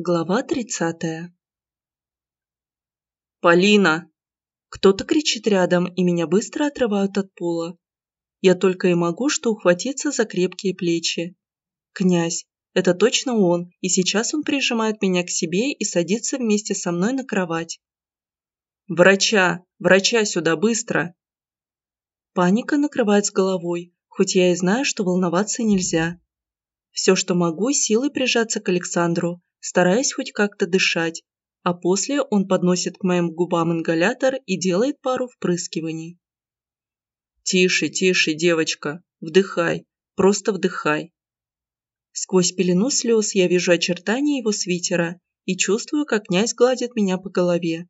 Глава тридцатая «Полина!» Кто-то кричит рядом, и меня быстро отрывают от пола. Я только и могу что ухватиться за крепкие плечи. Князь. Это точно он, и сейчас он прижимает меня к себе и садится вместе со мной на кровать. «Врача! Врача сюда, быстро!» Паника накрывает с головой, хоть я и знаю, что волноваться нельзя. Все, что могу, силой прижаться к Александру, стараясь хоть как-то дышать, а после он подносит к моим губам ингалятор и делает пару впрыскиваний. «Тише, тише, девочка, вдыхай, просто вдыхай». Сквозь пелену слез я вижу очертания его свитера и чувствую, как князь гладит меня по голове.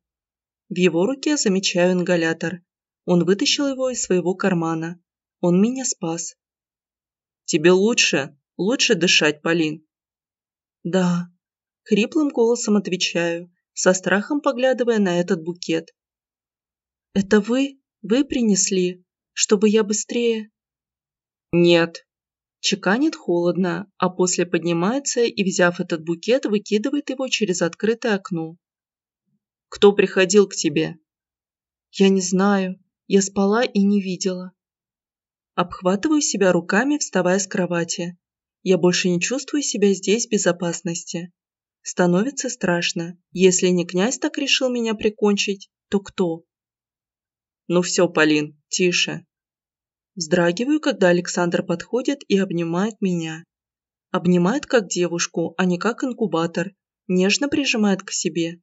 В его руке замечаю ингалятор. Он вытащил его из своего кармана. Он меня спас. «Тебе лучше? Лучше дышать, Полин?» «Да», — хриплым голосом отвечаю, со страхом поглядывая на этот букет. «Это вы? Вы принесли? Чтобы я быстрее...» «Нет». Чеканит холодно, а после поднимается и, взяв этот букет, выкидывает его через открытое окно. «Кто приходил к тебе?» «Я не знаю. Я спала и не видела». Обхватываю себя руками, вставая с кровати. Я больше не чувствую себя здесь в безопасности. Становится страшно. Если не князь так решил меня прикончить, то кто? Ну все, Полин, тише. Вздрагиваю, когда Александр подходит и обнимает меня. Обнимает как девушку, а не как инкубатор, нежно прижимает к себе.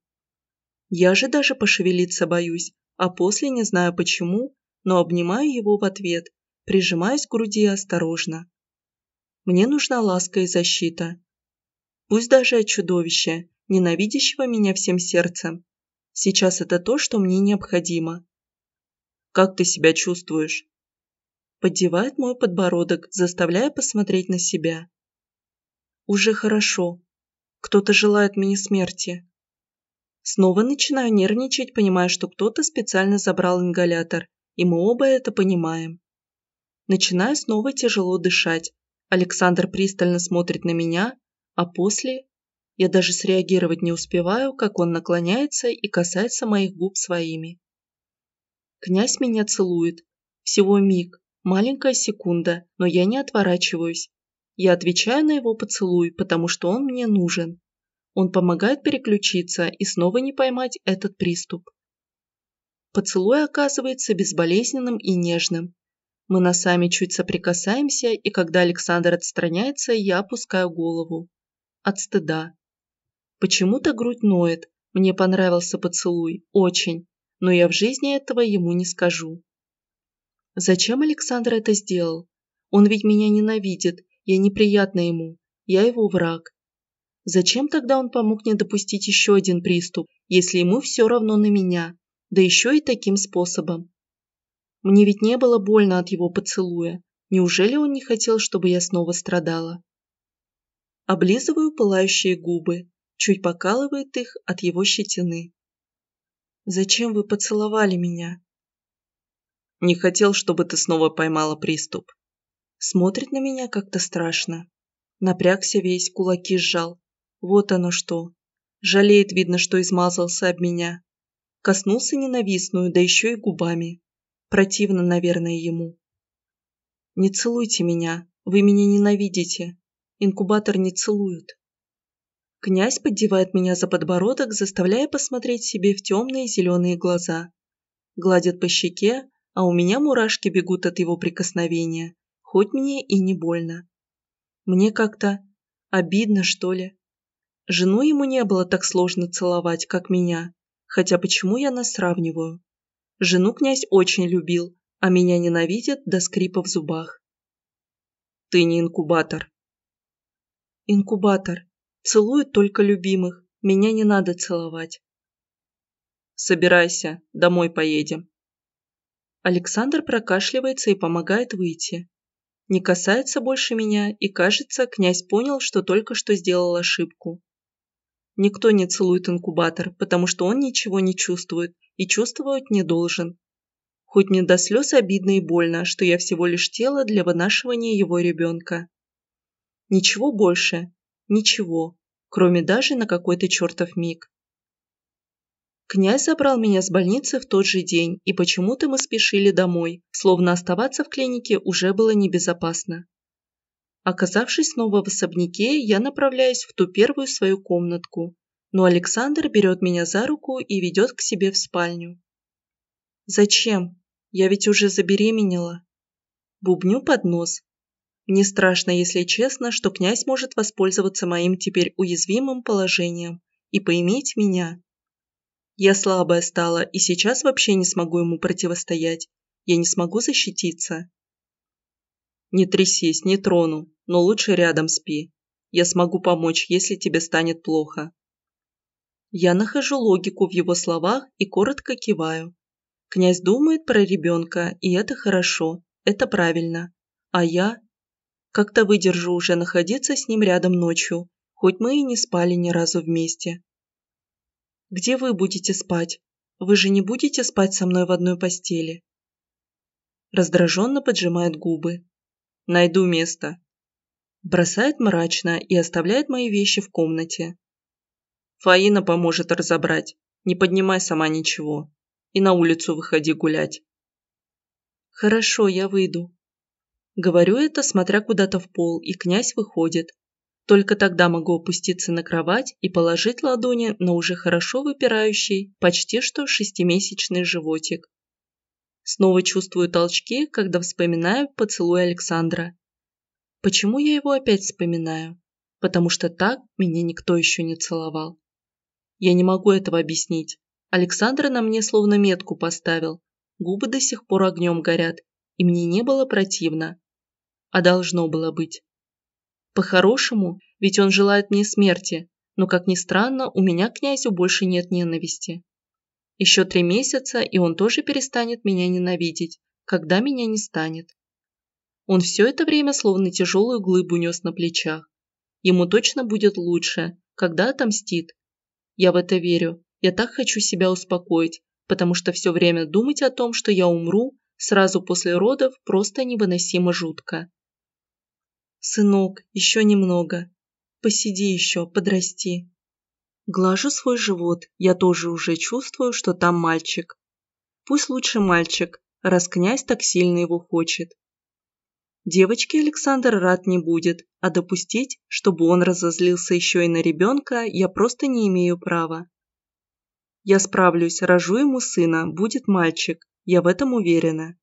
Я же даже пошевелиться боюсь, а после не знаю почему, но обнимаю его в ответ, прижимаюсь к груди осторожно. Мне нужна ласка и защита, Пусть даже от чудовища, ненавидящего меня всем сердцем. Сейчас это то, что мне необходимо. Как ты себя чувствуешь? Поддевает мой подбородок, заставляя посмотреть на себя. Уже хорошо. Кто-то желает мне смерти. Снова начинаю нервничать, понимая, что кто-то специально забрал ингалятор, и мы оба это понимаем. Начинаю снова тяжело дышать. Александр пристально смотрит на меня, а после я даже среагировать не успеваю, как он наклоняется и касается моих губ своими. Князь меня целует. Всего миг, маленькая секунда, но я не отворачиваюсь. Я отвечаю на его поцелуй, потому что он мне нужен. Он помогает переключиться и снова не поймать этот приступ. Поцелуй оказывается безболезненным и нежным. Мы носами чуть соприкасаемся, и когда Александр отстраняется, я опускаю голову от стыда. Почему-то грудь ноет, мне понравился поцелуй, очень, но я в жизни этого ему не скажу. Зачем Александр это сделал? Он ведь меня ненавидит, я неприятна ему, я его враг. Зачем тогда он помог не допустить еще один приступ, если ему все равно на меня, да еще и таким способом? Мне ведь не было больно от его поцелуя. Неужели он не хотел, чтобы я снова страдала? Облизываю пылающие губы, чуть покалывает их от его щетины. «Зачем вы поцеловали меня?» «Не хотел, чтобы ты снова поймала приступ». Смотрит на меня как-то страшно. Напрягся весь, кулаки сжал. Вот оно что. Жалеет, видно, что измазался об меня. Коснулся ненавистную, да еще и губами. Противно, наверное, ему. «Не целуйте меня, вы меня ненавидите», Инкубатор не целуют. Князь поддевает меня за подбородок, заставляя посмотреть себе в темные зеленые глаза. Гладит по щеке, а у меня мурашки бегут от его прикосновения, хоть мне и не больно. Мне как-то обидно, что ли. Жену ему не было так сложно целовать, как меня, хотя почему я нас сравниваю? Жену князь очень любил, а меня ненавидит до скрипа в зубах. Ты не инкубатор, Инкубатор. Целуют только любимых. Меня не надо целовать. Собирайся, домой поедем. Александр прокашливается и помогает выйти. Не касается больше меня, и кажется, князь понял, что только что сделал ошибку. Никто не целует инкубатор, потому что он ничего не чувствует и чувствовать не должен. Хоть мне до слез обидно и больно, что я всего лишь тело для вынашивания его ребенка. Ничего больше. Ничего. кроме даже на какой-то чертов миг. Князь забрал меня с больницы в тот же день, и почему-то мы спешили домой, словно оставаться в клинике уже было небезопасно. Оказавшись снова в особняке, я направляюсь в ту первую свою комнатку, но Александр берет меня за руку и ведет к себе в спальню. «Зачем? Я ведь уже забеременела». Бубню под нос. Мне страшно, если честно, что князь может воспользоваться моим теперь уязвимым положением и поиметь меня. Я слабая стала и сейчас вообще не смогу ему противостоять. Я не смогу защититься. Не трясись, не трону, но лучше рядом спи. Я смогу помочь, если тебе станет плохо. Я нахожу логику в его словах и коротко киваю. Князь думает про ребенка, и это хорошо, это правильно. А я? Как-то выдержу уже находиться с ним рядом ночью, хоть мы и не спали ни разу вместе. Где вы будете спать? Вы же не будете спать со мной в одной постели?» Раздраженно поджимает губы. «Найду место». Бросает мрачно и оставляет мои вещи в комнате. Фаина поможет разобрать. Не поднимай сама ничего. И на улицу выходи гулять. Хорошо, я выйду. Говорю это, смотря куда-то в пол, и князь выходит, только тогда могу опуститься на кровать и положить ладони на уже хорошо выпирающий, почти что шестимесячный животик. Снова чувствую толчки, когда вспоминаю поцелуй Александра. Почему я его опять вспоминаю? Потому что так меня никто еще не целовал. Я не могу этого объяснить. Александр на мне словно метку поставил. Губы до сих пор огнем горят, и мне не было противно. А должно было быть. По-хорошему, ведь он желает мне смерти, но, как ни странно, у меня к князю больше нет ненависти. Еще три месяца, и он тоже перестанет меня ненавидеть, когда меня не станет. Он все это время словно тяжелую глыбу нес на плечах. Ему точно будет лучше, когда отомстит. Я в это верю, я так хочу себя успокоить, потому что все время думать о том, что я умру, сразу после родов просто невыносимо жутко. «Сынок, еще немного. Посиди еще, подрасти». Глажу свой живот, я тоже уже чувствую, что там мальчик. Пусть лучше мальчик, раз князь так сильно его хочет. Девочки Александр рад не будет, а допустить, чтобы он разозлился еще и на ребенка, я просто не имею права. Я справлюсь, рожу ему сына, будет мальчик, я в этом уверена.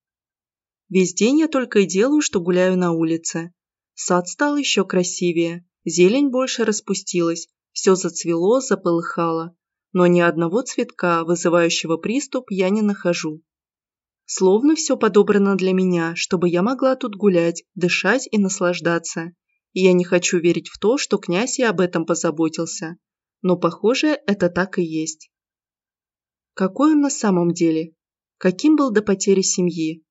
Весь день я только и делаю, что гуляю на улице. Сад стал еще красивее, зелень больше распустилась, все зацвело, заполыхало, но ни одного цветка, вызывающего приступ, я не нахожу. Словно все подобрано для меня, чтобы я могла тут гулять, дышать и наслаждаться. И я не хочу верить в то, что князь и об этом позаботился. Но, похоже, это так и есть. Какой он на самом деле? Каким был до потери семьи?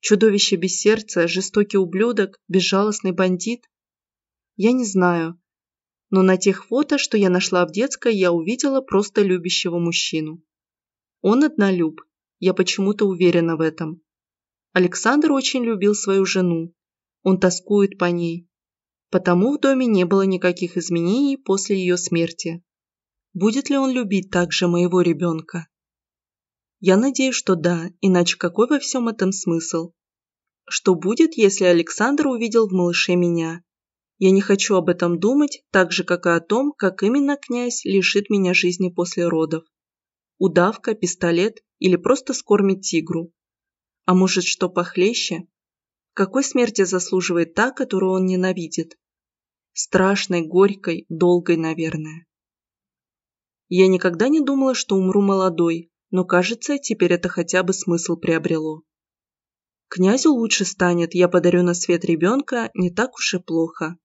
Чудовище без сердца, жестокий ублюдок, безжалостный бандит? Я не знаю. Но на тех фото, что я нашла в детской, я увидела просто любящего мужчину. Он однолюб. Я почему-то уверена в этом. Александр очень любил свою жену. Он тоскует по ней. Потому в доме не было никаких изменений после ее смерти. Будет ли он любить также моего ребенка? Я надеюсь, что да, иначе какой во всем этом смысл? Что будет, если Александр увидел в малыше меня? Я не хочу об этом думать, так же, как и о том, как именно князь лишит меня жизни после родов. Удавка, пистолет или просто скормит тигру. А может, что похлеще? Какой смерти заслуживает та, которую он ненавидит? Страшной, горькой, долгой, наверное. Я никогда не думала, что умру молодой, но кажется, теперь это хотя бы смысл приобрело. Князю лучше станет, я подарю на свет ребенка, не так уж и плохо.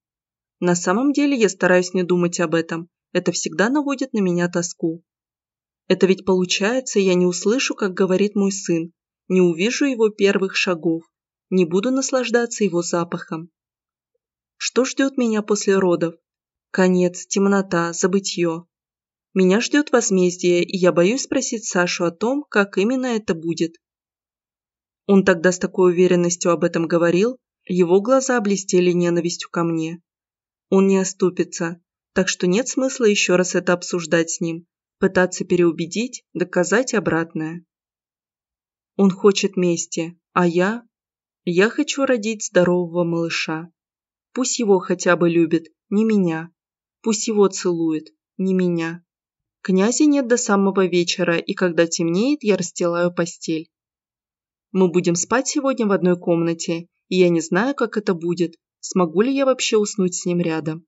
На самом деле я стараюсь не думать об этом, это всегда наводит на меня тоску. Это ведь получается, я не услышу, как говорит мой сын, не увижу его первых шагов, не буду наслаждаться его запахом. Что ждет меня после родов? Конец, темнота, забытье. Меня ждет возмездие, и я боюсь спросить Сашу о том, как именно это будет. Он тогда с такой уверенностью об этом говорил, его глаза блестели ненавистью ко мне. Он не оступится. Так что нет смысла еще раз это обсуждать с ним, пытаться переубедить, доказать обратное. Он хочет мести, а я... Я хочу родить здорового малыша. Пусть его хотя бы любит, не меня. Пусть его целует, не меня. Князя нет до самого вечера, и когда темнеет, я расстилаю постель. Мы будем спать сегодня в одной комнате, и я не знаю, как это будет, смогу ли я вообще уснуть с ним рядом.